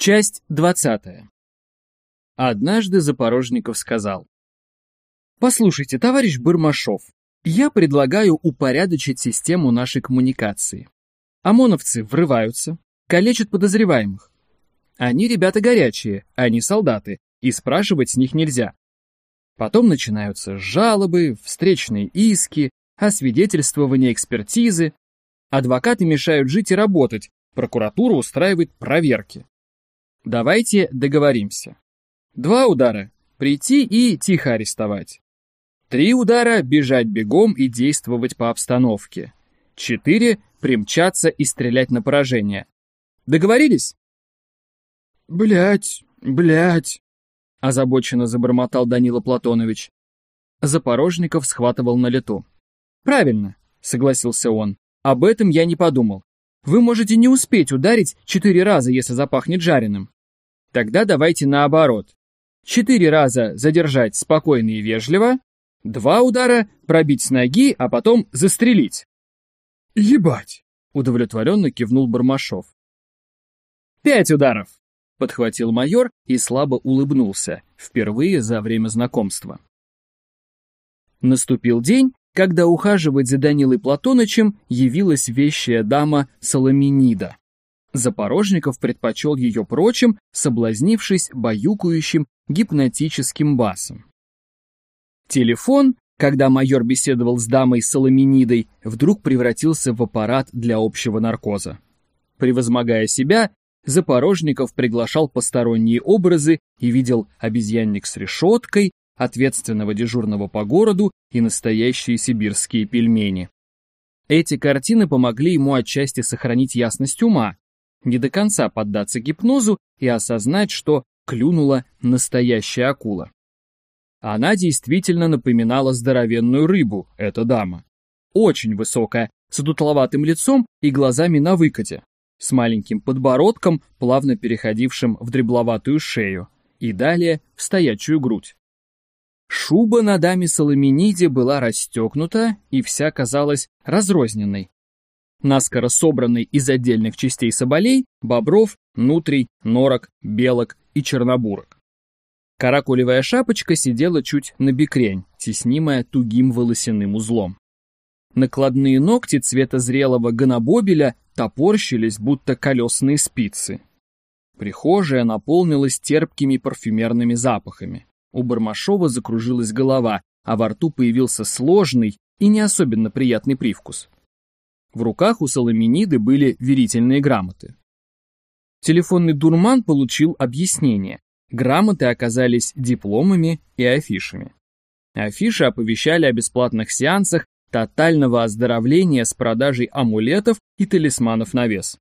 Часть двадцатая. Однажды Запорожников сказал. «Послушайте, товарищ Бырмашов, я предлагаю упорядочить систему нашей коммуникации. ОМОНовцы врываются, калечат подозреваемых. Они ребята горячие, они солдаты, и спрашивать с них нельзя. Потом начинаются жалобы, встречные иски, освидетельствование экспертизы. Адвокаты мешают жить и работать, прокуратура устраивает проверки. Давайте договоримся. Два удара – прийти и тихо арестовать. Три удара – бежать бегом и действовать по обстановке. Четыре – примчаться и стрелять на поражение. Договорились? Блять, блять, озабоченно забормотал Данила Платонович. Запорожников схватывал на лету. Правильно, согласился он. Об этом я не подумал. Вы можете не успеть ударить четыре раза, если запахнет жареным. Тогда давайте наоборот. Четыре раза задержать спокойно и вежливо, два удара пробить с ноги, а потом застрелить. Ебать! Удовлетворенно кивнул Бармашов. Пять ударов! Подхватил майор и слабо улыбнулся, впервые за время знакомства. Наступил день, когда ухаживать за Данилой Платонычем явилась вещая дама Соломенида. Запорожников предпочел ее прочим, соблазнившись баюкающим гипнотическим басом. Телефон, когда майор беседовал с дамой Соломенидой, вдруг превратился в аппарат для общего наркоза. Превозмогая себя, Запорожников приглашал посторонние образы и видел обезьянник с решеткой, ответственного дежурного по городу и настоящие сибирские пельмени. Эти картины помогли ему отчасти сохранить ясность ума, не до конца поддаться гипнозу и осознать, что клюнула настоящая акула. Она действительно напоминала здоровенную рыбу, эта дама. Очень высокая, с дутловатым лицом и глазами на выкате, с маленьким подбородком, плавно переходившим в дребловатую шею, и далее в стоячую грудь. Шуба на даме Соломениде была расстегнута и вся казалась разрозненной, наскоро собранный из отдельных частей соболей, бобров, нутрий, норок, белок и чернобурок. Каракулевая шапочка сидела чуть на бекрень, теснимая тугим волосяным узлом. Накладные ногти цвета зрелого гонобобеля топорщились, будто колесные спицы. Прихожая наполнилась терпкими парфюмерными запахами. У Бармашова закружилась голова, а во рту появился сложный и не особенно приятный привкус. В руках у Соломениды были верительные грамоты. Телефонный дурман получил объяснение. Грамоты оказались дипломами и афишами. Афиши оповещали о бесплатных сеансах тотального оздоровления с продажей амулетов и талисманов на вес.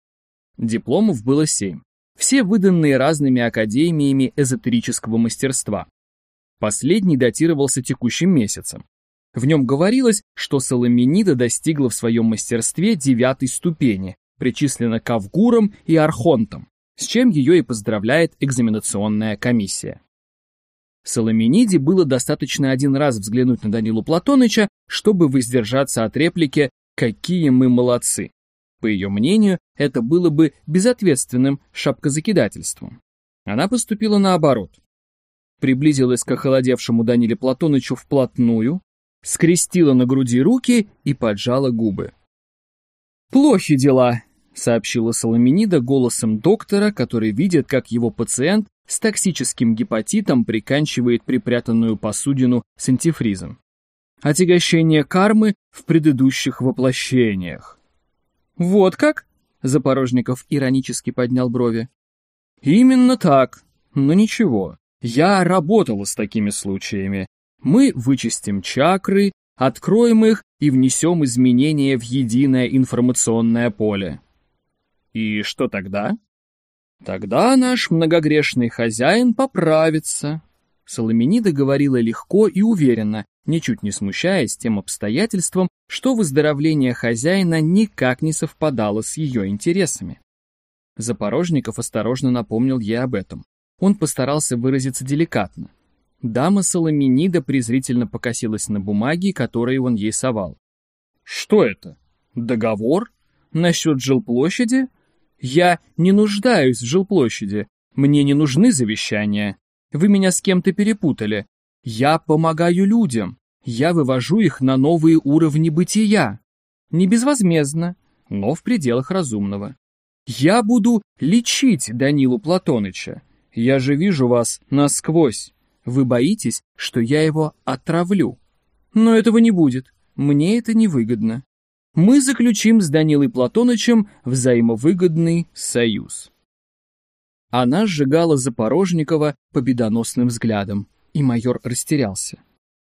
Дипломов было семь, все выданные разными академиями эзотерического мастерства. Последний датировался текущим месяцем. В нем говорилось, что Соломенида достигла в своем мастерстве девятой ступени, причислена к Авгурам и Архонтам, с чем ее и поздравляет экзаменационная комиссия. Соломениде было достаточно один раз взглянуть на Данилу Платоныча, чтобы воздержаться от реплики «какие мы молодцы». По ее мнению, это было бы безответственным шапкозакидательством. Она поступила наоборот. Приблизилась к охолодевшему Даниле Платонычу вплотную, скрестила на груди руки и поджала губы. «Плохи дела», — сообщила Соломенида голосом доктора, который видит, как его пациент с токсическим гепатитом приканчивает припрятанную посудину с антифризом. Отягощение кармы в предыдущих воплощениях. «Вот как?» — Запорожников иронически поднял брови. «Именно так. Но ничего, я работала с такими случаями мы вычистим чакры, откроем их и внесем изменения в единое информационное поле. И что тогда? Тогда наш многогрешный хозяин поправится. Соломенида говорила легко и уверенно, ничуть не смущаясь тем обстоятельством, что выздоровление хозяина никак не совпадало с ее интересами. Запорожников осторожно напомнил ей об этом. Он постарался выразиться деликатно. Дама Соломенида презрительно покосилась на бумаги, которые он ей совал. «Что это? Договор? Насчет жилплощади? Я не нуждаюсь в жилплощади. Мне не нужны завещания. Вы меня с кем-то перепутали. Я помогаю людям. Я вывожу их на новые уровни бытия. Не безвозмездно, но в пределах разумного. Я буду лечить Данилу Платоныча. Я же вижу вас насквозь. Вы боитесь, что я его отравлю. Но этого не будет. Мне это невыгодно. Мы заключим с Данилой Платонычем взаимовыгодный союз. Она сжигала Запорожникова победоносным взглядом, и майор растерялся.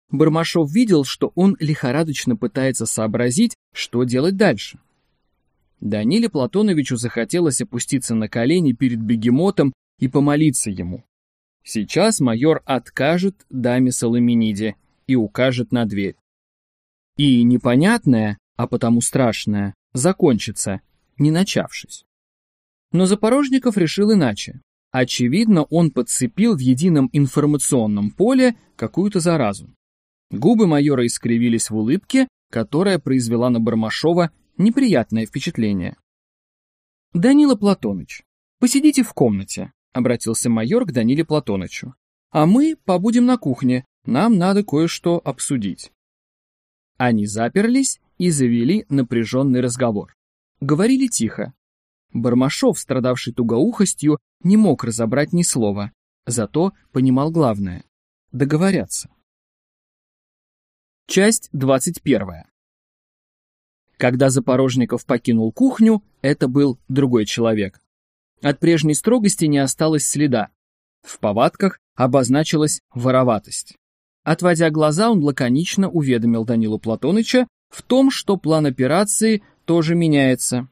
Бармашов видел, что он лихорадочно пытается сообразить, что делать дальше. Даниле Платоновичу захотелось опуститься на колени перед бегемотом и помолиться ему. Сейчас майор откажет даме Соломениде и укажет на дверь. И непонятное, а потому страшное, закончится, не начавшись. Но Запорожников решил иначе. Очевидно, он подцепил в едином информационном поле какую-то заразу. Губы майора искривились в улыбке, которая произвела на Бармашова неприятное впечатление. «Данила Платоныч, посидите в комнате», — обратился майор к Даниле Платонычу. «А мы побудем на кухне, нам надо кое-что обсудить». Они заперлись и завели напряженный разговор. Говорили тихо. Бармашов, страдавший тугоухостью, не мог разобрать ни слова, зато понимал главное — договорятся. Часть двадцать первая. Когда Запорожников покинул кухню, это был другой человек. От прежней строгости не осталось следа. В повадках обозначилась вороватость. Отводя глаза, он лаконично уведомил Данилу Платоныча в том, что план операции тоже меняется.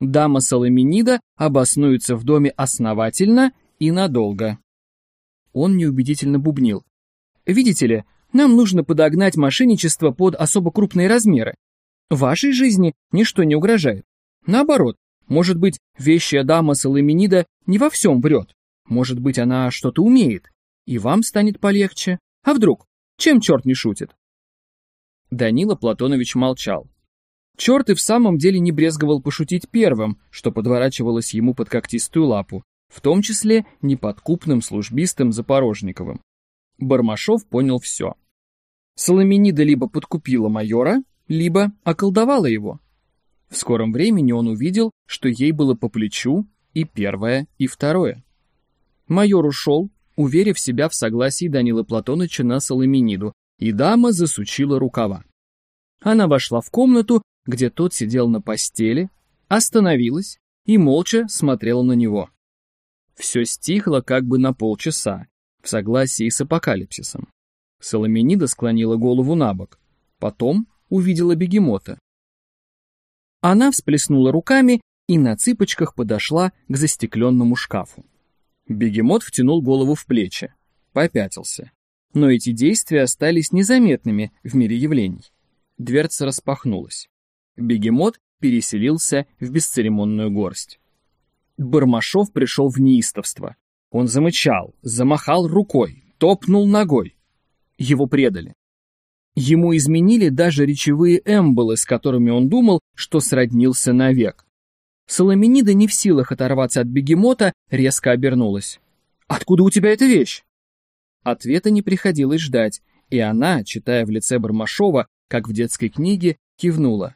Дама Соломенида обоснуется в доме основательно и надолго. Он неубедительно бубнил. «Видите ли, нам нужно подогнать мошенничество под особо крупные размеры. Вашей жизни ничто не угрожает. Наоборот, может быть, вещая дама Соломенида не во всем врет. Может быть, она что-то умеет, и вам станет полегче. А вдруг? Чем черт не шутит?» Данила Платонович молчал. Черт и в самом деле не брезговал пошутить первым, что подворачивалось ему под когтистую лапу, в том числе неподкупным службистым Запорожниковым. Бармашов понял все. Соломенида либо подкупила майора, либо околдовала его. В скором времени он увидел, что ей было по плечу и первое, и второе. Майор ушел, уверив себя в согласии Данилы Платоныча на Соломениду, и дама засучила рукава. Она вошла в комнату где тот сидел на постели, остановилась и молча смотрела на него. Все стихло как бы на полчаса, в согласии с апокалипсисом. Соломенида склонила голову на бок, потом увидела бегемота. Она всплеснула руками и на цыпочках подошла к застекленному шкафу. Бегемот втянул голову в плечи, попятился. Но эти действия остались незаметными в мире явлений. Дверца распахнулась. Бегемот переселился в бесцеремонную горсть. Бармашов пришел в неистовство. Он замычал, замахал рукой, топнул ногой. Его предали. Ему изменили даже речевые эмболы, с которыми он думал, что сроднился навек. Соломенида не в силах оторваться от бегемота, резко обернулась. «Откуда у тебя эта вещь?» Ответа не приходилось ждать, и она, читая в лице Бармашова, как в детской книге, кивнула.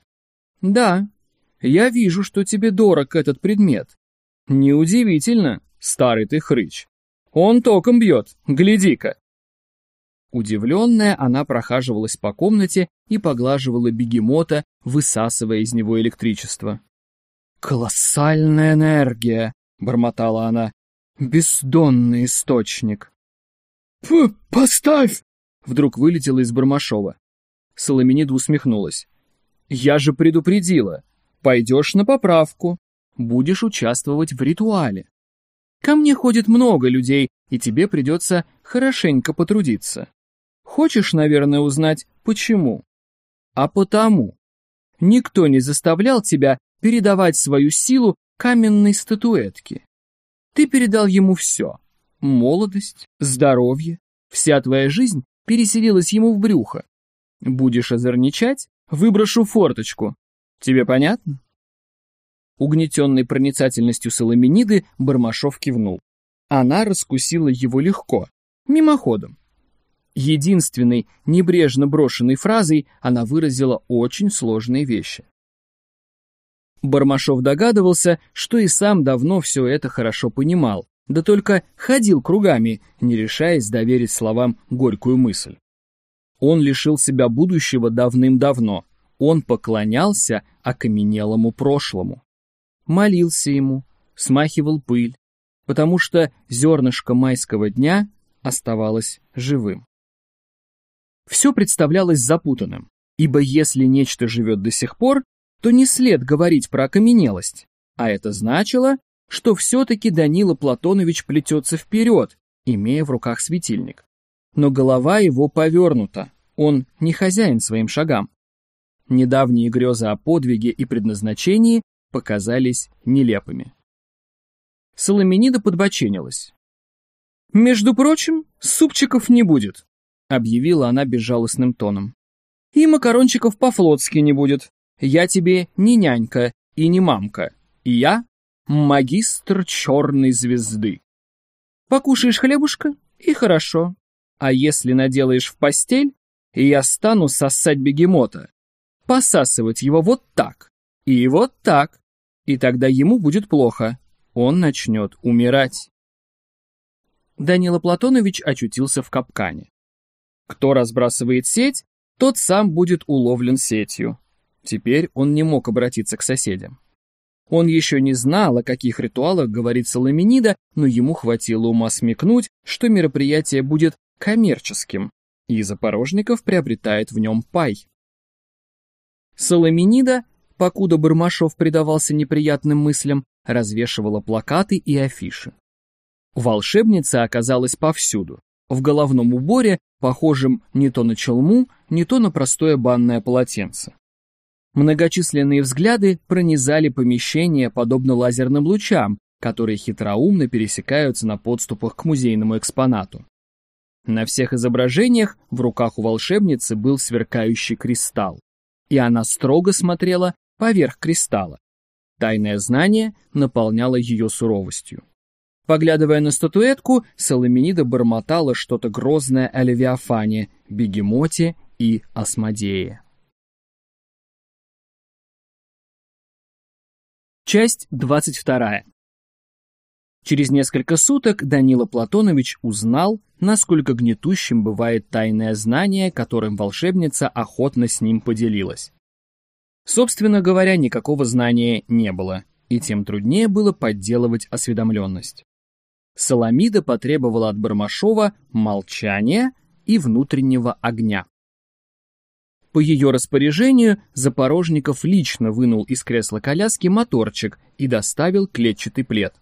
Да, я вижу, что тебе дорог этот предмет. Неудивительно, старый ты хрыч. Он током бьет, гляди-ка. Удивленная, она прохаживалась по комнате и поглаживала бегемота, высасывая из него электричество. «Колоссальная энергия!» — бормотала она. «Бездонный источник!» «Фу, поставь!» — вдруг вылетела из Бармашова. Соломенида усмехнулась. Я же предупредила. Пойдешь на поправку. Будешь участвовать в ритуале. Ко мне ходит много людей, и тебе придется хорошенько потрудиться. Хочешь, наверное, узнать, почему? А потому. Никто не заставлял тебя передавать свою силу каменной статуэтке. Ты передал ему все. Молодость, здоровье, вся твоя жизнь переселилась ему в брюхо. Будешь озорничать, Выброшу форточку. Тебе понятно?» Угнетенный проницательностью Соломениды, Бармашов кивнул. Она раскусила его легко, мимоходом. Единственной небрежно брошенной фразой она выразила очень сложные вещи. Бармашов догадывался, что и сам давно все это хорошо понимал, да только ходил кругами, не решаясь доверить словам горькую мысль. Он лишил себя будущего давным-давно, он поклонялся окаменелому прошлому. Молился ему, смахивал пыль, потому что зернышко майского дня оставалось живым. Все представлялось запутанным, ибо если нечто живет до сих пор, то не след говорить про окаменелость, а это значило, что все-таки Данила Платонович плетется вперед, имея в руках светильник. Но голова его повернута, он не хозяин своим шагам. Недавние грезы о подвиге и предназначении показались нелепыми. Соломенида подбоченилась. «Между прочим, супчиков не будет», — объявила она безжалостным тоном. «И макарончиков по-флотски не будет. Я тебе не нянька и не мамка. Я магистр черной звезды. Покушаешь хлебушка — и хорошо. А если наделаешь в постель, я стану сосать бегемота, посасывать его вот так и вот так, и тогда ему будет плохо, он начнет умирать. Данила Платонович очутился в капкане. Кто разбрасывает сеть, тот сам будет уловлен сетью. Теперь он не мог обратиться к соседям. Он еще не знал, о каких ритуалах говорит Соломенида, но ему хватило ума смекнуть, что мероприятие будет коммерческим, и Запорожников приобретает в нем пай. Соломенида, покуда Бармашов предавался неприятным мыслям, развешивала плакаты и афиши. Волшебница оказалась повсюду, в головном уборе, похожем не то на челму, не то на простое банное полотенце. Многочисленные взгляды пронизали помещение подобно лазерным лучам, которые хитроумно пересекаются на подступах к музейному экспонату. На всех изображениях в руках у волшебницы был сверкающий кристалл, и она строго смотрела поверх кристалла. Тайное знание наполняло ее суровостью. Поглядывая на статуэтку, Соломенида бормотала что-то грозное о Левиафане, Бегемоте и Асмодее. Часть 22. Через несколько суток Данила Платонович узнал, насколько гнетущим бывает тайное знание, которым волшебница охотно с ним поделилась. Собственно говоря, никакого знания не было, и тем труднее было подделывать осведомленность. Соломида потребовала от Бармашова молчания и внутреннего огня. По ее распоряжению Запорожников лично вынул из кресла коляски моторчик и доставил клетчатый плед.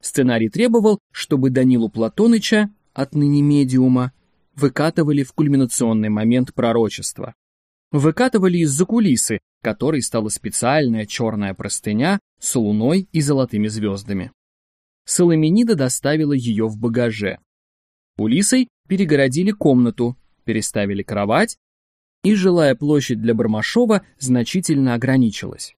Сценарий требовал, чтобы Данилу Платоныча, отныне медиума, выкатывали в кульминационный момент пророчества. Выкатывали из-за кулисы, которой стала специальная черная простыня с луной и золотыми звездами. Соломенида доставила ее в багаже. Кулисой перегородили комнату, переставили кровать и жилая площадь для Бармашова значительно ограничилась.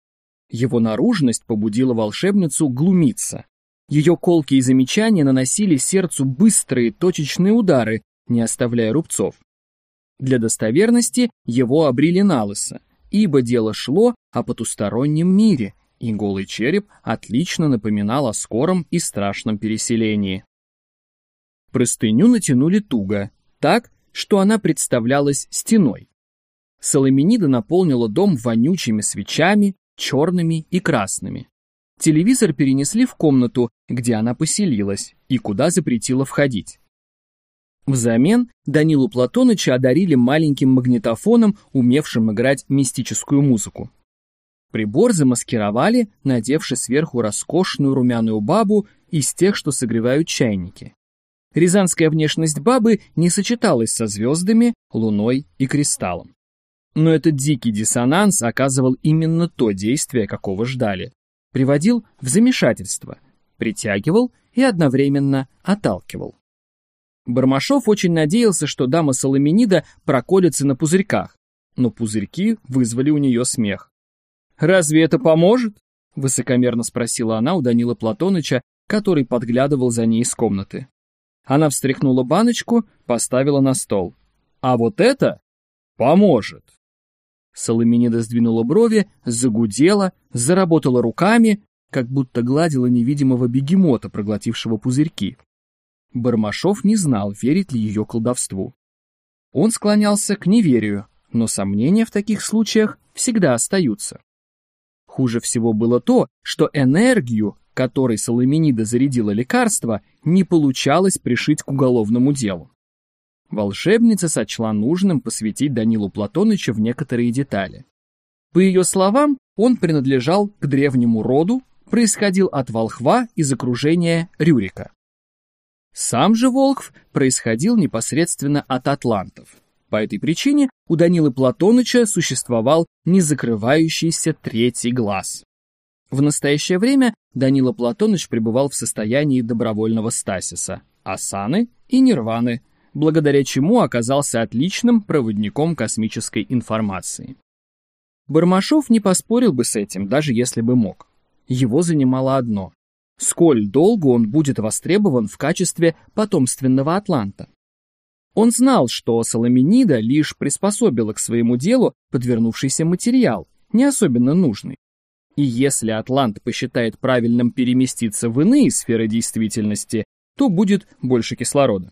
Его наружность побудила волшебницу глумиться. Ее колки и замечания наносили сердцу быстрые точечные удары, не оставляя рубцов. Для достоверности его обрили на лысо, ибо дело шло о потустороннем мире, и голый череп отлично напоминал о скором и страшном переселении. Простыню натянули туго, так, что она представлялась стеной. Соломенида наполнила дом вонючими свечами, черными и красными. Телевизор перенесли в комнату, где она поселилась, и куда запретила входить. Взамен Данилу Платоныча одарили маленьким магнитофоном, умевшим играть мистическую музыку. Прибор замаскировали, надевши сверху роскошную румяную бабу из тех, что согревают чайники. Рязанская внешность бабы не сочеталась со звездами, луной и кристаллом. Но этот дикий диссонанс оказывал именно то действие, какого ждали. Приводил в замешательство, притягивал и одновременно отталкивал. Бармашов очень надеялся, что дама Соломенида проколется на пузырьках, но пузырьки вызвали у нее смех. «Разве это поможет?» — высокомерно спросила она у Данила Платоныча, который подглядывал за ней из комнаты. Она встряхнула баночку, поставила на стол. «А вот это поможет!» Соломенида сдвинула брови, загудела, заработала руками, как будто гладила невидимого бегемота, проглотившего пузырьки. Бармашов не знал, верит ли ее колдовству. Он склонялся к неверию, но сомнения в таких случаях всегда остаются. Хуже всего было то, что энергию, которой Соломенида зарядила лекарство, не получалось пришить к уголовному делу. Волшебница сочла нужным посвятить Данилу Платоныча в некоторые детали. По ее словам, он принадлежал к древнему роду, происходил от волхва из окружения Рюрика. Сам же Волхв происходил непосредственно от атлантов. По этой причине у Данилы Платоныча существовал незакрывающийся третий глаз. В настоящее время Данила Платоныч пребывал в состоянии добровольного стасиса, асаны и нирваны, благодаря чему оказался отличным проводником космической информации. Бармашов не поспорил бы с этим, даже если бы мог. Его занимало одно – сколь долго он будет востребован в качестве потомственного атланта. Он знал, что Соломенида лишь приспособила к своему делу подвернувшийся материал, не особенно нужный. И если Атлант посчитает правильным переместиться в иные сферы действительности, то будет больше кислорода.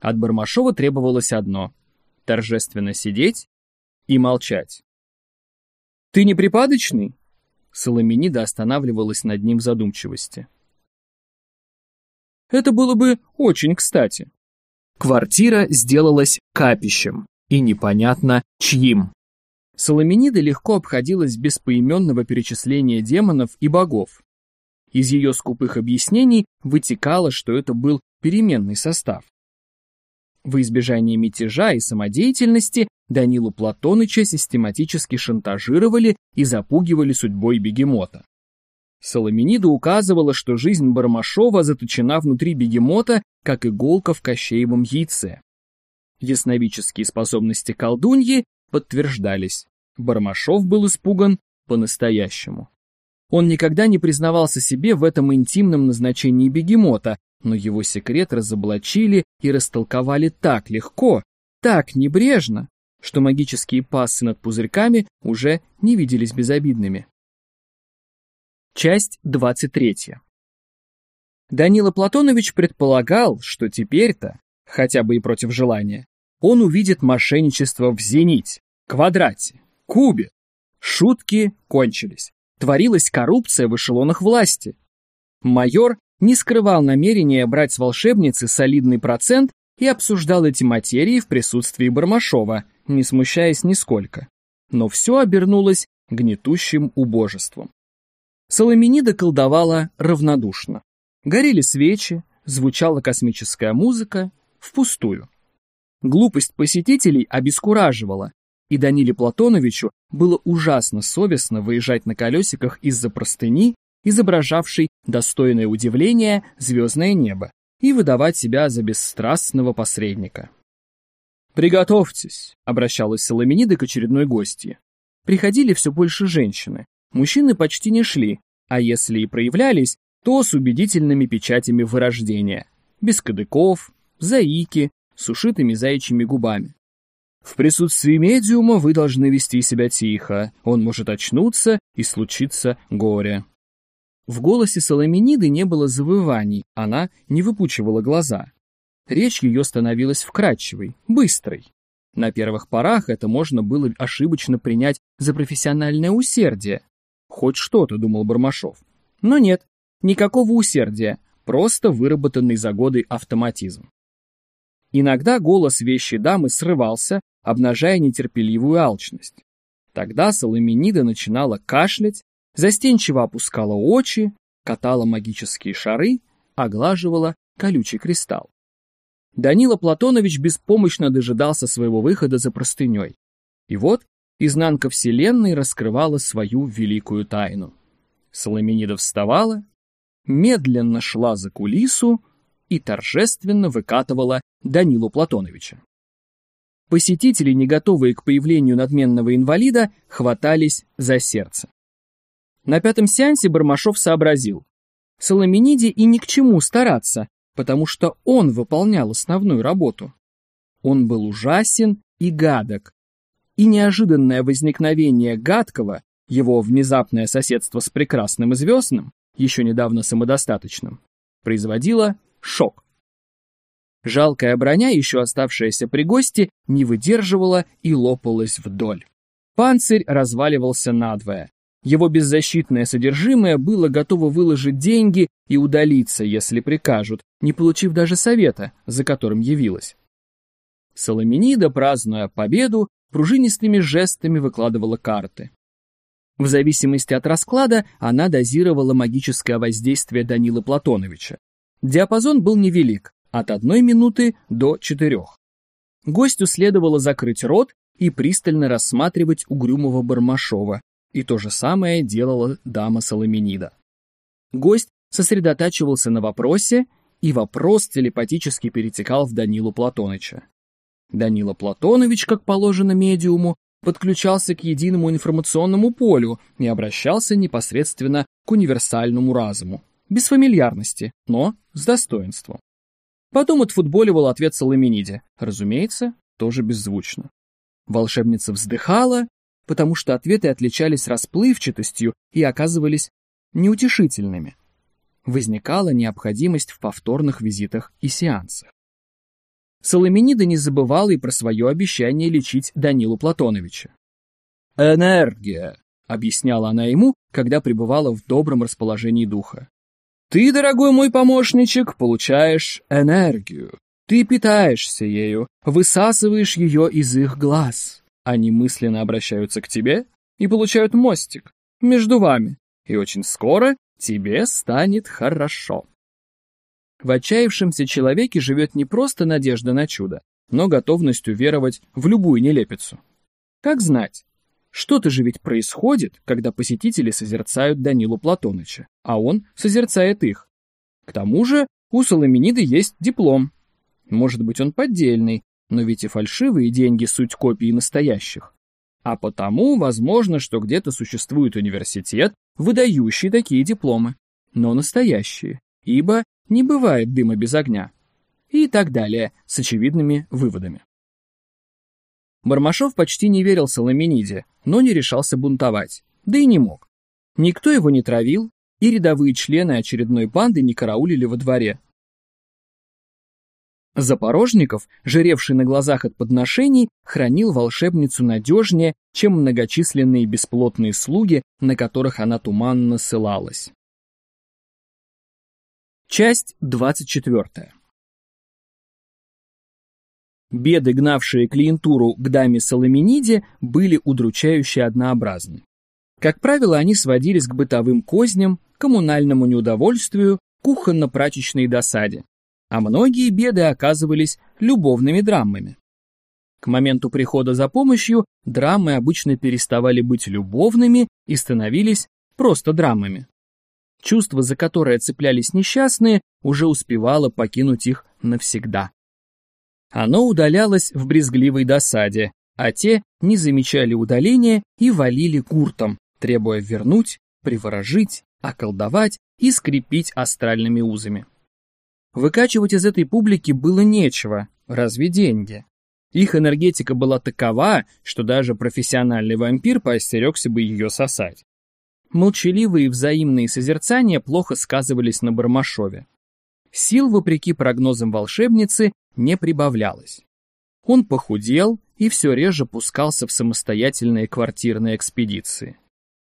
От Бармашова требовалось одно — торжественно сидеть и молчать. «Ты не припадочный?» Соломенида останавливалась над ним в задумчивости. «Это было бы очень кстати». Квартира сделалась капищем, и непонятно чьим. Соломенида легко обходилась без поименного перечисления демонов и богов. Из ее скупых объяснений вытекало, что это был переменный состав. В избежание мятежа и самодеятельности Данилу Платоныча систематически шантажировали и запугивали судьбой бегемота. Соломенида указывала, что жизнь Бармашова заточена внутри бегемота, как иголка в кощеевом яйце. Ясновидческие способности колдуньи подтверждались. Бармашов был испуган по-настоящему. Он никогда не признавался себе в этом интимном назначении бегемота, но его секрет разоблачили и растолковали так легко, так небрежно, что магические пассы над пузырьками уже не виделись безобидными. Часть 23. Данила Платонович предполагал, что теперь-то, хотя бы и против желания, он увидит мошенничество в зените, квадрате, кубе. Шутки кончились. Творилась коррупция в эшелонах власти. Майор не скрывал намерения брать с волшебницы солидный процент и обсуждал эти материи в присутствии Бармашова, не смущаясь нисколько. Но все обернулось гнетущим убожеством. Соломенида колдовала равнодушно. Горели свечи, звучала космическая музыка, впустую. Глупость посетителей обескураживала, и Даниле Платоновичу было ужасно совестно выезжать на колесиках из-за простыни изображавший достойное удивление звездное небо, и выдавать себя за бесстрастного посредника. «Приготовьтесь», — обращалась Соломенида к очередной гостье. Приходили все больше женщины, мужчины почти не шли, а если и проявлялись, то с убедительными печатями вырождения, без кадыков, заики, с ушитыми заячьими губами. В присутствии медиума вы должны вести себя тихо, он может очнуться и случиться горе. В голосе Соломениды не было завываний, она не выпучивала глаза. Речь ее становилась вкрадчивой, быстрой. На первых порах это можно было ошибочно принять за профессиональное усердие. Хоть что-то, думал Бармашов. Но нет, никакого усердия, просто выработанный за годы автоматизм. Иногда голос вещей дамы срывался, обнажая нетерпеливую алчность. Тогда Соломенида начинала кашлять, застенчиво опускала очи, катала магические шары, оглаживала колючий кристалл. Данила Платонович беспомощно дожидался своего выхода за простыней. И вот изнанка Вселенной раскрывала свою великую тайну. Соломенида вставала, медленно шла за кулису и торжественно выкатывала Данилу Платоновича. Посетители, не готовые к появлению надменного инвалида, хватались за сердце. На пятом сеансе Бармашов сообразил. Соломениде и ни к чему стараться, потому что он выполнял основную работу. Он был ужасен и гадок. И неожиданное возникновение гадкого, его внезапное соседство с прекрасным и звездным, еще недавно самодостаточным, производило шок. Жалкая броня, еще оставшаяся при гости, не выдерживала и лопалась вдоль. Панцирь разваливался надвое. Его беззащитное содержимое было готово выложить деньги и удалиться, если прикажут, не получив даже совета, за которым явилась. Соломенида, празднуя победу, пружинистыми жестами выкладывала карты. В зависимости от расклада она дозировала магическое воздействие Данила Платоновича. Диапазон был невелик, от одной минуты до четырех. Гостю следовало закрыть рот и пристально рассматривать угрюмого Бармашова, и то же самое делала дама Соломенида. Гость сосредотачивался на вопросе, и вопрос телепатически перетекал в Данилу Платоныча. Данила Платонович, как положено медиуму, подключался к единому информационному полю и обращался непосредственно к универсальному разуму. Без фамильярности, но с достоинством. Потом отфутболивал ответ Соломениде. Разумеется, тоже беззвучно. Волшебница вздыхала, потому что ответы отличались расплывчатостью и оказывались неутешительными. Возникала необходимость в повторных визитах и сеансах. Соломенида не забывала и про свое обещание лечить Данилу Платоновича. «Энергия», — объясняла она ему, когда пребывала в добром расположении духа. «Ты, дорогой мой помощничек, получаешь энергию. Ты питаешься ею, высасываешь ее из их глаз. Они мысленно обращаются к тебе и получают мостик между вами, и очень скоро тебе станет хорошо». В отчаявшемся человеке живет не просто надежда на чудо, но готовность уверовать в любую нелепицу. Как знать, что-то же ведь происходит, когда посетители созерцают Данилу Платоныча, а он созерцает их. К тому же у Соломениды есть диплом. Может быть, он поддельный, но ведь и фальшивые деньги суть копии настоящих. А потому возможно, что где-то существует университет, выдающий такие дипломы, но настоящие, ибо не бывает дыма без огня. И так далее, с очевидными выводами. Бармашов почти не верил Соломениде, но не решался бунтовать, да и не мог. Никто его не травил, и рядовые члены очередной банды не караулили во дворе. Запорожников, жиревший на глазах от подношений, хранил волшебницу надежнее, чем многочисленные бесплотные слуги, на которых она туманно ссылалась. Часть 24. Беды, гнавшие клиентуру к даме Соломениде, были удручающе однообразны. Как правило, они сводились к бытовым козням, коммунальному неудовольствию, кухонно-прачечной досаде. А многие беды оказывались любовными драмами. К моменту прихода за помощью драмы обычно переставали быть любовными и становились просто драмами. Чувство, за которое цеплялись несчастные, уже успевало покинуть их навсегда. Оно удалялось в брезгливой досаде, а те не замечали удаления и валили гуртом, требуя вернуть, приворожить, околдовать и скрепить астральными узами. Выкачивать из этой публики было нечего, разве деньги? Их энергетика была такова, что даже профессиональный вампир поостерегся бы ее сосать. Молчаливые взаимные созерцания плохо сказывались на Бармашове. Сил, вопреки прогнозам волшебницы, не прибавлялось. Он похудел и все реже пускался в самостоятельные квартирные экспедиции.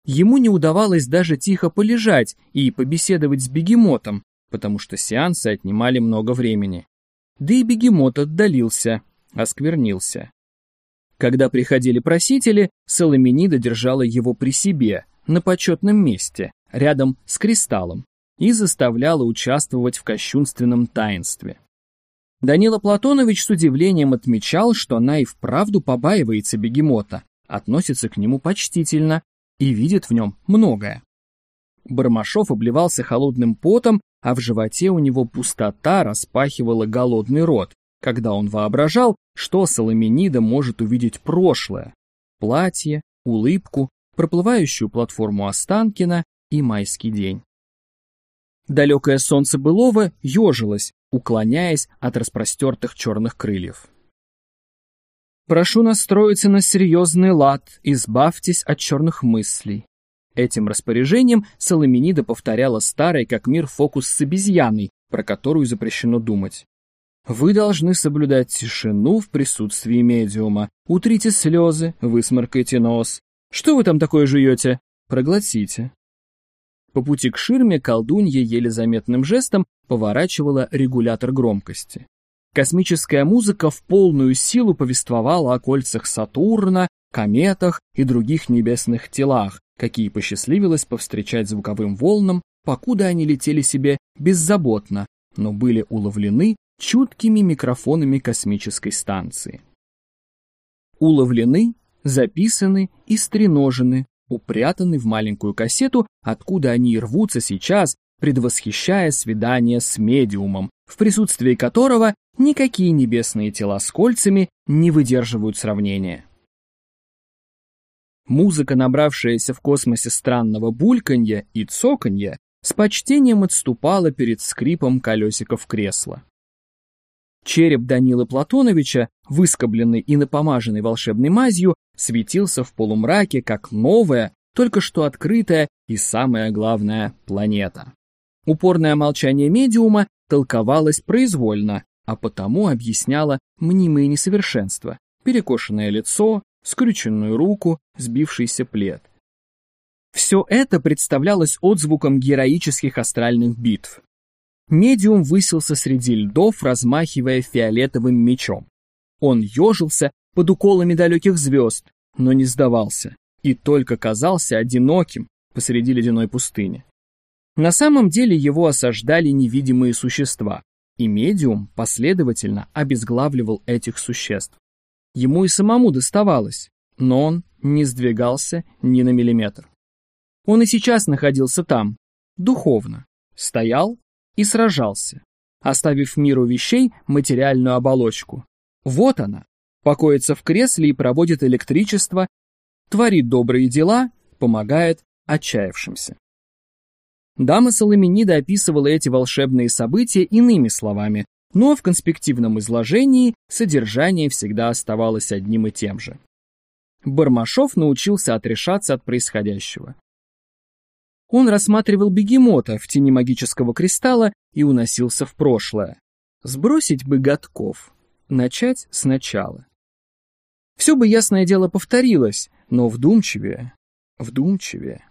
Ему не удавалось даже тихо полежать и побеседовать с бегемотом, потому что сеансы отнимали много времени. Да и бегемот отдалился, осквернился. Когда приходили просители, Соломенида держала его при себе, на почетном месте, рядом с кристаллом, и заставляла участвовать в кощунственном таинстве. Данила Платонович с удивлением отмечал, что она и вправду побаивается бегемота, относится к нему почтительно и видит в нем многое. Бармашов обливался холодным потом, а в животе у него пустота распахивала голодный рот, когда он воображал, что Соломенида может увидеть прошлое, платье, улыбку, проплывающую платформу Останкина и майский день. Далекое солнце былого ежилось, уклоняясь от распростертых черных крыльев. «Прошу настроиться на серьезный лад, избавьтесь от черных мыслей». Этим распоряжением Соломенида повторяла старый как мир фокус с обезьяной, про которую запрещено думать. Вы должны соблюдать тишину в присутствии медиума. Утрите слезы, высморкайте нос. Что вы там такое жуете? Проглотите. По пути к ширме колдунья еле заметным жестом поворачивала регулятор громкости. Космическая музыка в полную силу повествовала о кольцах Сатурна, кометах и других небесных телах, какие посчастливилось повстречать звуковым волнам, покуда они летели себе беззаботно, но были уловлены чуткими микрофонами космической станции. Уловлены, записаны и стреножены, упрятаны в маленькую кассету, откуда они рвутся сейчас, предвосхищая свидание с медиумом, в присутствии которого никакие небесные тела с кольцами не выдерживают сравнения. Музыка, набравшаяся в космосе странного бульканья и цоканья, с почтением отступала перед скрипом колесиков кресла. Череп Данилы Платоновича, выскобленный и напомаженный волшебной мазью, светился в полумраке, как новая, только что открытая и, самое главное, планета. Упорное молчание медиума толковалось произвольно, а потому объясняло мнимые несовершенства, перекошенное лицо, скрюченную руку, сбившийся плед. Все это представлялось отзвуком героических астральных битв. Медиум высился среди льдов, размахивая фиолетовым мечом. Он ежился под уколами далеких звезд, но не сдавался и только казался одиноким посреди ледяной пустыни. На самом деле его осаждали невидимые существа, и медиум последовательно обезглавливал этих существ. Ему и самому доставалось, но он не сдвигался ни на миллиметр. Он и сейчас находился там, духовно, стоял и сражался, оставив миру вещей материальную оболочку. Вот она, покоится в кресле и проводит электричество, творит добрые дела, помогает отчаявшимся. Дама Соломенида описывала эти волшебные события иными словами, но в конспективном изложении содержание всегда оставалось одним и тем же. Бармашов научился отрешаться от происходящего. Он рассматривал бегемота в тени магического кристалла и уносился в прошлое. Сбросить бы годков, начать сначала. Все бы, ясное дело, повторилось, но вдумчивее, вдумчивее.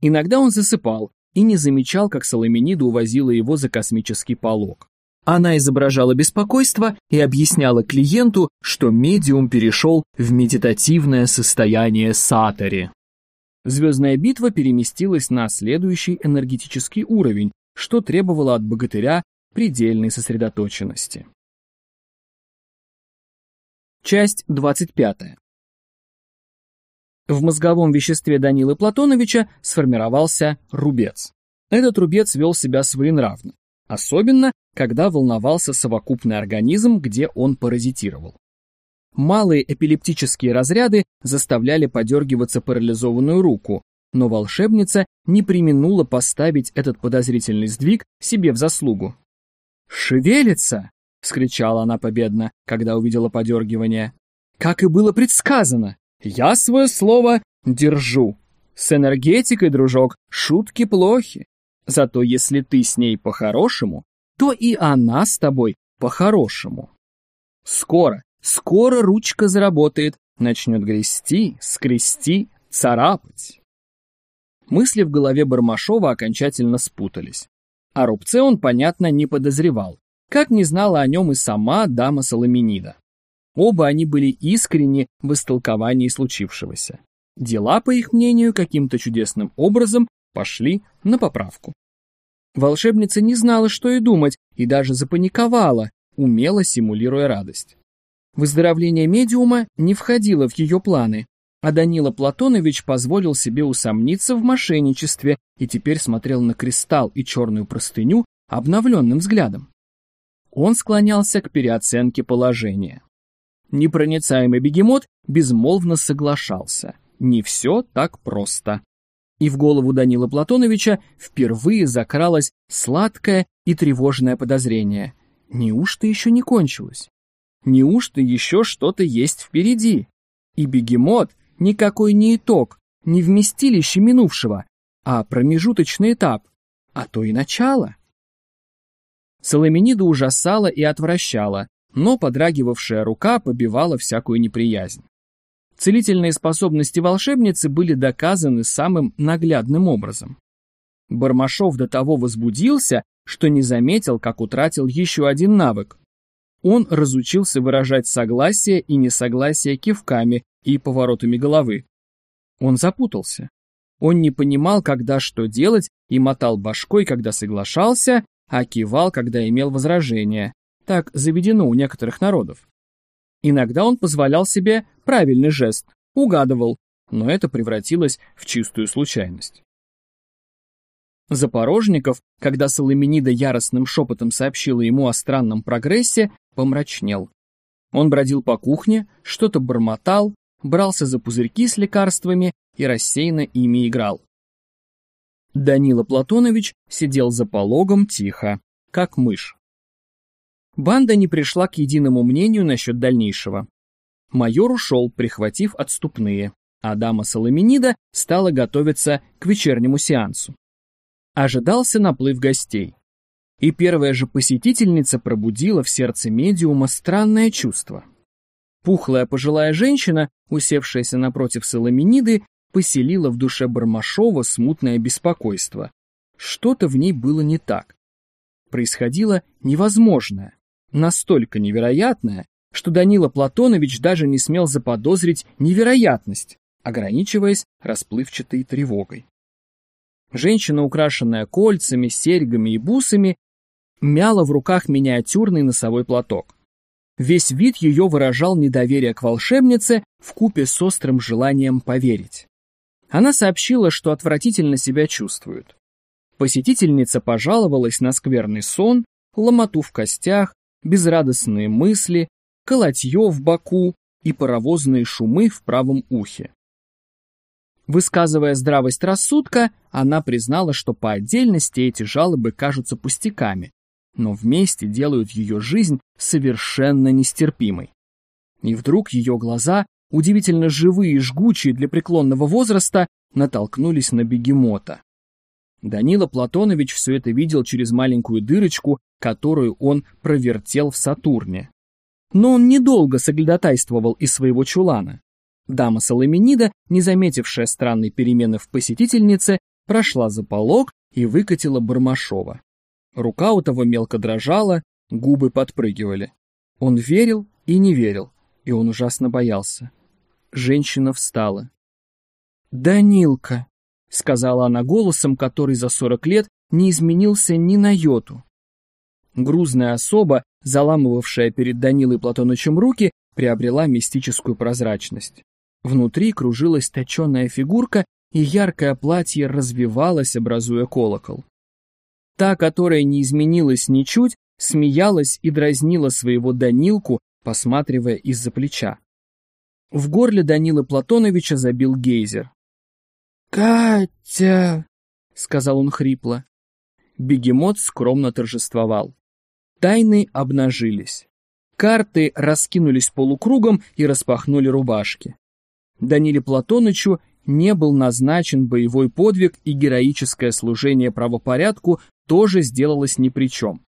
Иногда он засыпал и не замечал, как Соломенида увозила его за космический полог. Она изображала беспокойство и объясняла клиенту, что медиум перешел в медитативное состояние сатори. Звездная битва переместилась на следующий энергетический уровень, что требовало от богатыря предельной сосредоточенности. Часть 25. В мозговом веществе Данилы Платоновича сформировался рубец. Этот рубец вел себя своенравно, особенно когда волновался совокупный организм, где он паразитировал. Малые эпилептические разряды заставляли подергиваться парализованную руку, но волшебница не применула поставить этот подозрительный сдвиг себе в заслугу. «Шевелится!» — вскричала она победно, когда увидела подергивание. «Как и было предсказано! Я свое слово держу! С энергетикой, дружок, шутки плохи. Зато если ты с ней по-хорошему, то и она с тобой по-хорошему. Скоро, Скоро ручка заработает, начнет грести, скрести, царапать. Мысли в голове Бармашова окончательно спутались. О рубце он, понятно, не подозревал, как не знала о нем и сама дама Соломенида. Оба они были искренни в истолковании случившегося. Дела, по их мнению, каким-то чудесным образом пошли на поправку. Волшебница не знала, что и думать, и даже запаниковала, умело симулируя радость. Выздоровление медиума не входило в ее планы, а Данила Платонович позволил себе усомниться в мошенничестве и теперь смотрел на кристалл и черную простыню обновленным взглядом. Он склонялся к переоценке положения. Непроницаемый бегемот безмолвно соглашался. Не все так просто. И в голову Данила Платоновича впервые закралось сладкое и тревожное подозрение. Неужто еще не кончилось? Неужто еще что-то есть впереди? И бегемот никакой не итог, не вместилище минувшего, а промежуточный этап, а то и начало. Соломенида ужасала и отвращала, но подрагивавшая рука побивала всякую неприязнь. Целительные способности волшебницы были доказаны самым наглядным образом. Бармашов до того возбудился, что не заметил, как утратил еще один навык. Он разучился выражать согласие и несогласие кивками и поворотами головы. Он запутался. Он не понимал, когда что делать, и мотал башкой, когда соглашался, а кивал, когда имел возражения. Так заведено у некоторых народов. Иногда он позволял себе правильный жест, угадывал, но это превратилось в чистую случайность. Запорожников, когда Соломенида яростным шепотом сообщила ему о странном прогрессе, помрачнел. Он бродил по кухне, что-то бормотал, брался за пузырьки с лекарствами и рассеянно ими играл. Данила Платонович сидел за пологом тихо, как мышь. Банда не пришла к единому мнению насчет дальнейшего. Майор ушел, прихватив отступные, а дама Соломенида стала готовиться к вечернему сеансу. Ожидался наплыв гостей. И первая же посетительница пробудила в сердце медиума странное чувство. Пухлая пожилая женщина, усевшаяся напротив Соломениды, поселила в душе Бармашова смутное беспокойство. Что-то в ней было не так. Происходило невозможное настолько невероятное, что Данила Платонович даже не смел заподозрить невероятность, ограничиваясь расплывчатой тревогой. Женщина, украшенная кольцами, серьгами и бусами, мяла в руках миниатюрный носовой платок. Весь вид ее выражал недоверие к волшебнице в купе с острым желанием поверить. Она сообщила, что отвратительно себя чувствует. Посетительница пожаловалась на скверный сон, ломоту в костях, безрадостные мысли, колотье в боку и паровозные шумы в правом ухе. Высказывая здравость рассудка, она признала, что по отдельности эти жалобы кажутся пустяками, но вместе делают ее жизнь совершенно нестерпимой. И вдруг ее глаза, удивительно живые и жгучие для преклонного возраста, натолкнулись на бегемота. Данила Платонович все это видел через маленькую дырочку, которую он провертел в Сатурне. Но он недолго соглядатайствовал из своего чулана. Дама Соломенида, не заметившая странной перемены в посетительнице, прошла за полог и выкатила Бармашова. Рука у того мелко дрожала, губы подпрыгивали. Он верил и не верил, и он ужасно боялся. Женщина встала. «Данилка!» — сказала она голосом, который за сорок лет не изменился ни на йоту. Грузная особа, заламывавшая перед Данилой Платонычем руки, приобрела мистическую прозрачность. Внутри кружилась точеная фигурка, и яркое платье развивалось, образуя колокол. Та, которая не изменилась ничуть, смеялась и дразнила своего Данилку, посматривая из-за плеча. В горле Данилы Платоновича забил гейзер. «Катя!» — сказал он хрипло. Бегемот скромно торжествовал. Тайны обнажились. Карты раскинулись полукругом и распахнули рубашки. Даниле Платонычу не был назначен боевой подвиг и героическое служение правопорядку тоже сделалось ни при чем.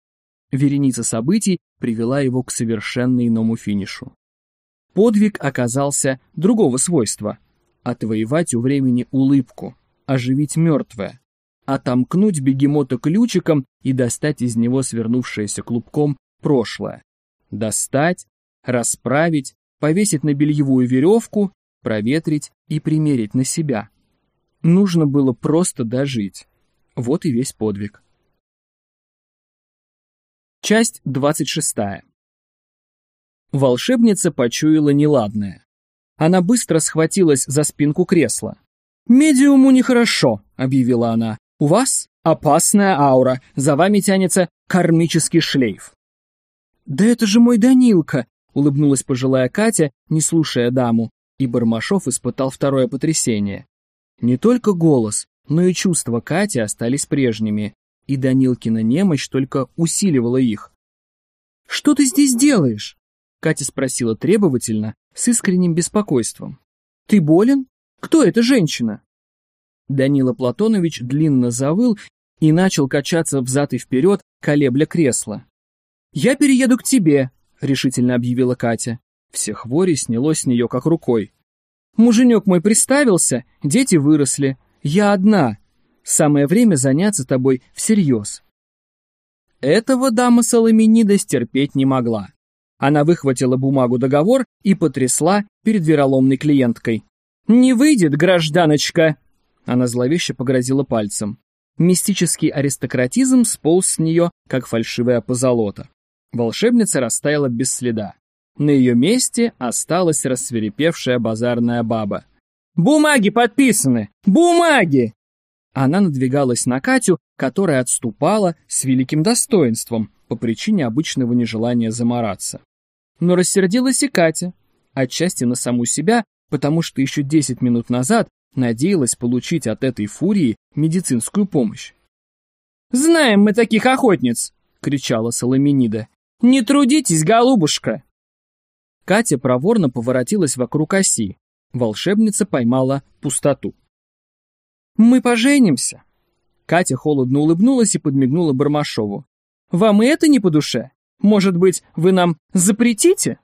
Вереница событий привела его к совершенно иному финишу. Подвиг оказался другого свойства отвоевать у времени улыбку, оживить мертвое, отомкнуть бегемота ключиком и достать из него свернувшееся клубком прошлое. Достать, расправить, повесить на бельевую веревку, проветрить и примерить на себя. Нужно было просто дожить. Вот и весь подвиг. Часть 26. Волшебница почуяла неладное. Она быстро схватилась за спинку кресла. «Медиуму нехорошо», — объявила она. «У вас опасная аура, за вами тянется кармический шлейф». «Да это же мой Данилка», — улыбнулась пожилая Катя, не слушая даму, и Бармашов испытал второе потрясение. Не только голос, но и чувства Кати остались прежними, и Данилкина немощь только усиливала их. «Что ты здесь делаешь?» Катя спросила требовательно, с искренним беспокойством. «Ты болен? Кто эта женщина?» Данила Платонович длинно завыл и начал качаться взад и вперед, колебля кресло. «Я перееду к тебе», — решительно объявила Катя. Все хвори снялось с нее как рукой. «Муженек мой приставился, дети выросли. Я одна. Самое время заняться тобой всерьез». Этого дама Соломенида стерпеть не могла. Она выхватила бумагу-договор и потрясла перед вероломной клиенткой. «Не выйдет, гражданочка!» Она зловеще погрозила пальцем. Мистический аристократизм сполз с нее, как фальшивая позолота. Волшебница растаяла без следа. На ее месте осталась рассверепевшая базарная баба. «Бумаги подписаны! Бумаги!» Она надвигалась на Катю, которая отступала с великим достоинством по причине обычного нежелания замораться. Но рассердилась и Катя, отчасти на саму себя, потому что еще десять минут назад надеялась получить от этой фурии медицинскую помощь. «Знаем мы таких охотниц!» — кричала Соломенида. «Не трудитесь, голубушка!» Катя проворно поворотилась вокруг оси. Волшебница поймала пустоту. «Мы поженимся!» Катя холодно улыбнулась и подмигнула Бармашову. «Вам и это не по душе? Может быть, вы нам запретите?»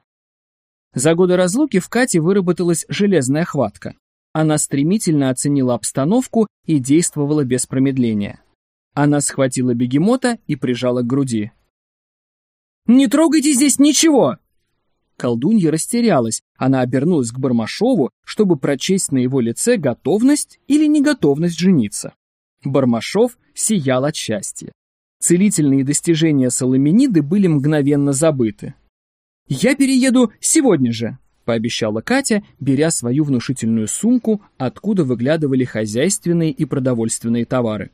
За годы разлуки в Кате выработалась железная хватка. Она стремительно оценила обстановку и действовала без промедления. Она схватила бегемота и прижала к груди. «Не трогайте здесь ничего!» Колдунья растерялась. Она обернулась к Бармашову, чтобы прочесть на его лице готовность или неготовность жениться. Бармашов сиял от счастья. Целительные достижения Соломениды были мгновенно забыты. «Я перееду сегодня же», — пообещала Катя, беря свою внушительную сумку, откуда выглядывали хозяйственные и продовольственные товары.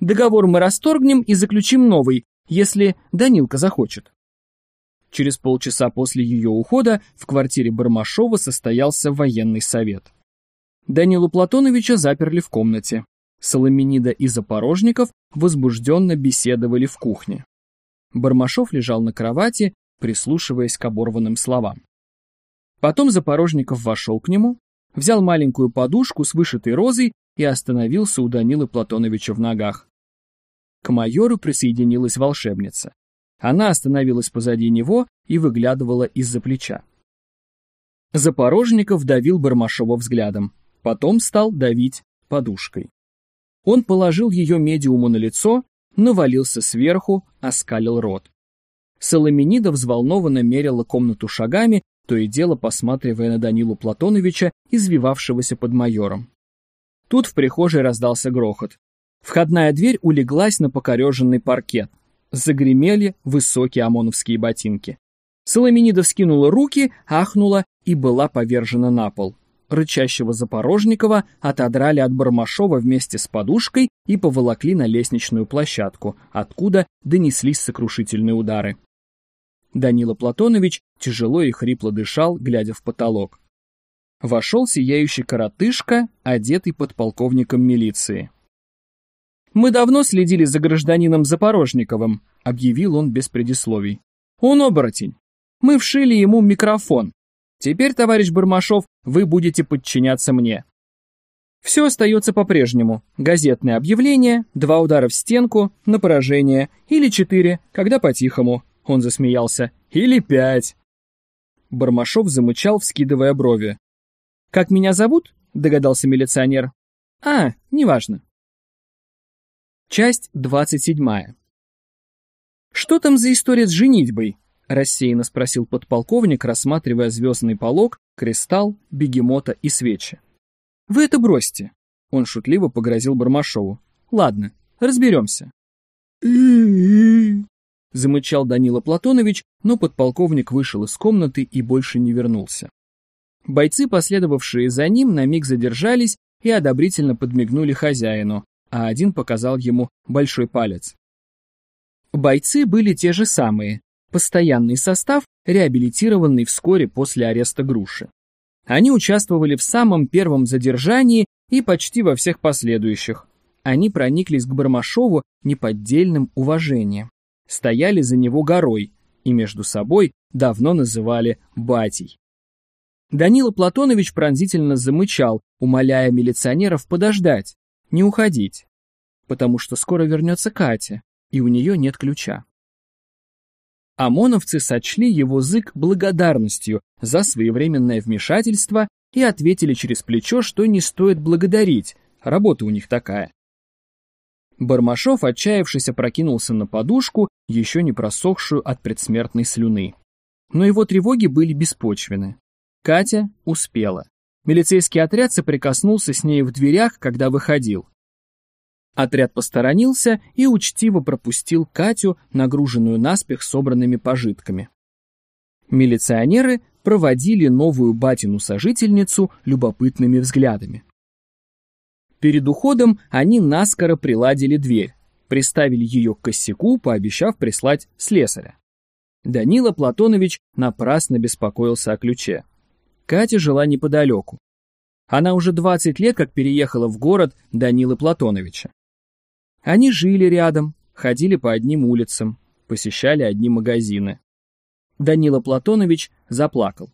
«Договор мы расторгнем и заключим новый, если Данилка захочет». Через полчаса после ее ухода в квартире Бармашова состоялся военный совет. Данилу Платоновича заперли в комнате. Соломенида и Запорожников возбужденно беседовали в кухне. Бармашов лежал на кровати, прислушиваясь к оборванным словам. Потом Запорожников вошел к нему, взял маленькую подушку с вышитой розой и остановился у Данилы Платоновича в ногах. К майору присоединилась волшебница. Она остановилась позади него и выглядывала из-за плеча. Запорожников давил Бармашова взглядом, потом стал давить подушкой. Он положил ее медиуму на лицо, навалился сверху, оскалил рот. Соломенида взволнованно мерила комнату шагами, то и дело посматривая на Данилу Платоновича, извивавшегося под майором. Тут в прихожей раздался грохот. Входная дверь улеглась на покореженный паркет. Загремели высокие ОМОНовские ботинки. Соломенида вскинула руки, ахнула и была повержена на пол рычащего Запорожникова отодрали от Бармашова вместе с подушкой и поволокли на лестничную площадку, откуда донеслись сокрушительные удары. Данила Платонович тяжело и хрипло дышал, глядя в потолок. Вошел сияющий коротышка, одетый подполковником милиции. «Мы давно следили за гражданином Запорожниковым», — объявил он без предисловий. «Он оборотень. Мы вшили ему микрофон, Теперь, товарищ Бармашов, вы будете подчиняться мне. Все остается по-прежнему. Газетное объявление, два удара в стенку, на поражение, или четыре, когда по-тихому. Он засмеялся. Или пять. Бармашов замычал, вскидывая брови. «Как меня зовут?» — догадался милиционер. «А, неважно». Часть двадцать седьмая. «Что там за история с женитьбой?» — рассеянно спросил подполковник, рассматривая звездный полог, кристалл, бегемота и свечи. «Вы это бросьте!» — он шутливо погрозил Бармашову. «Ладно, разберемся». Замычал Данила Платонович, но подполковник вышел из комнаты и больше не вернулся. Бойцы, последовавшие за ним, на миг задержались и одобрительно подмигнули хозяину, а один показал ему большой палец. Бойцы были те же самые, постоянный состав, реабилитированный вскоре после ареста Груши. Они участвовали в самом первом задержании и почти во всех последующих. Они прониклись к Бармашову неподдельным уважением, стояли за него горой и между собой давно называли батей. Данила Платонович пронзительно замычал, умоляя милиционеров подождать, не уходить, потому что скоро вернется Катя, и у нее нет ключа. ОМОНовцы сочли его зык благодарностью за своевременное вмешательство и ответили через плечо, что не стоит благодарить, работа у них такая. Бармашов, отчаявшись, опрокинулся на подушку, еще не просохшую от предсмертной слюны. Но его тревоги были беспочвены. Катя успела. Милицейский отряд соприкоснулся с ней в дверях, когда выходил. Отряд посторонился и учтиво пропустил Катю, нагруженную наспех собранными пожитками. Милиционеры проводили новую батину-сожительницу любопытными взглядами. Перед уходом они наскоро приладили дверь, приставили ее к косяку, пообещав прислать слесаря. Данила Платонович напрасно беспокоился о ключе. Катя жила неподалеку. Она уже 20 лет как переехала в город Данилы Платоновича. Они жили рядом, ходили по одним улицам, посещали одни магазины. Данила Платонович заплакал.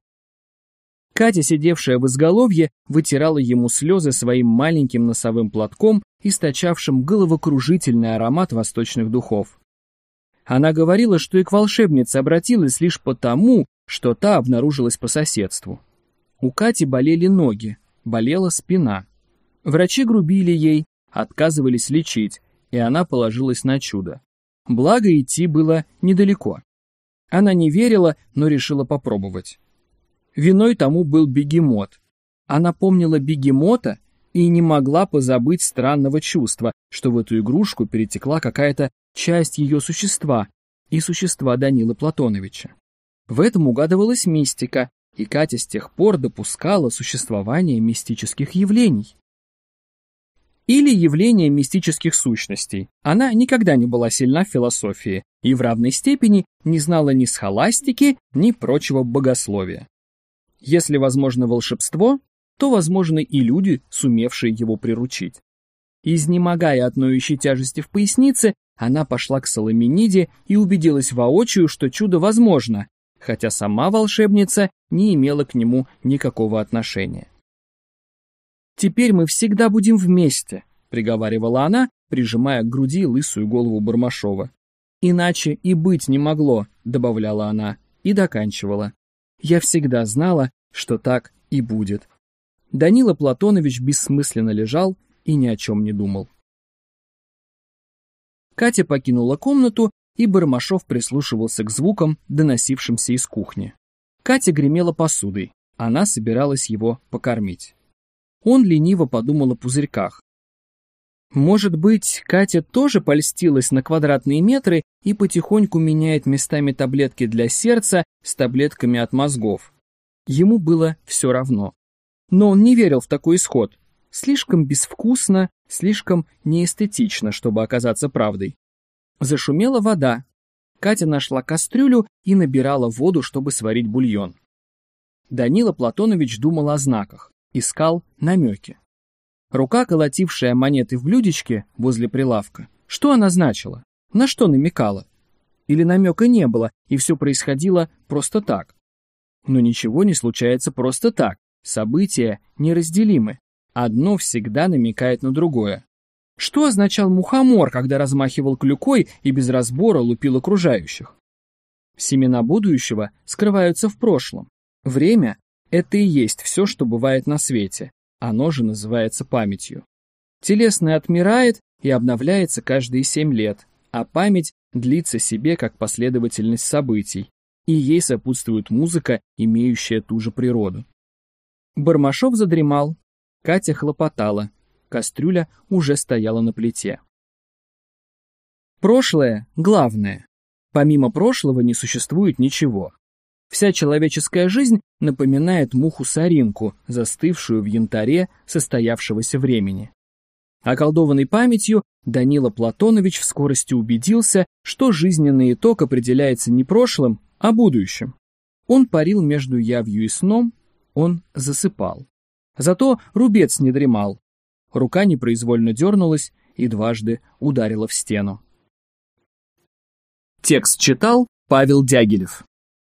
Катя, сидевшая в изголовье, вытирала ему слезы своим маленьким носовым платком, источавшим головокружительный аромат восточных духов. Она говорила, что и к волшебнице обратилась лишь потому, что та обнаружилась по соседству. У Кати болели ноги, болела спина. Врачи грубили ей, отказывались лечить, и она положилась на чудо. Благо идти было недалеко. Она не верила, но решила попробовать. Виной тому был бегемот. Она помнила бегемота и не могла позабыть странного чувства, что в эту игрушку перетекла какая-то часть ее существа и существа Данила Платоновича. В этом угадывалась мистика, и Катя с тех пор допускала существование мистических явлений или явление мистических сущностей. Она никогда не была сильна в философии и в равной степени не знала ни схоластики, ни прочего богословия. Если возможно волшебство, то возможны и люди, сумевшие его приручить. Изнемогая от ноющей тяжести в пояснице, она пошла к Соломениде и убедилась воочию, что чудо возможно, хотя сама волшебница не имела к нему никакого отношения. «Теперь мы всегда будем вместе», — приговаривала она, прижимая к груди лысую голову Бармашова. «Иначе и быть не могло», — добавляла она, и доканчивала. «Я всегда знала, что так и будет». Данила Платонович бессмысленно лежал и ни о чем не думал. Катя покинула комнату, и Бармашов прислушивался к звукам, доносившимся из кухни. Катя гремела посудой, она собиралась его покормить. Он лениво подумал о пузырьках. Может быть, Катя тоже польстилась на квадратные метры и потихоньку меняет местами таблетки для сердца с таблетками от мозгов. Ему было все равно. Но он не верил в такой исход. Слишком безвкусно, слишком неэстетично, чтобы оказаться правдой. Зашумела вода. Катя нашла кастрюлю и набирала воду, чтобы сварить бульон. Данила Платонович думал о знаках искал намеки. Рука, колотившая монеты в блюдечке возле прилавка, что она значила? На что намекала? Или намека не было, и все происходило просто так? Но ничего не случается просто так. События неразделимы. Одно всегда намекает на другое. Что означал мухомор, когда размахивал клюкой и без разбора лупил окружающих? Семена будущего скрываются в прошлом. Время это и есть все, что бывает на свете. Оно же называется памятью. Телесное отмирает и обновляется каждые семь лет, а память длится себе как последовательность событий, и ей сопутствует музыка, имеющая ту же природу. Бармашов задремал, Катя хлопотала, кастрюля уже стояла на плите. Прошлое — главное. Помимо прошлого не существует ничего. Вся человеческая жизнь напоминает муху-соринку, застывшую в янтаре состоявшегося времени. Околдованный памятью, Данила Платонович в скорости убедился, что жизненный итог определяется не прошлым, а будущим. Он парил между явью и сном, Он засыпал. Зато рубец не дремал. Рука непроизвольно дернулась и дважды ударила в стену. Текст читал Павел Дягилев.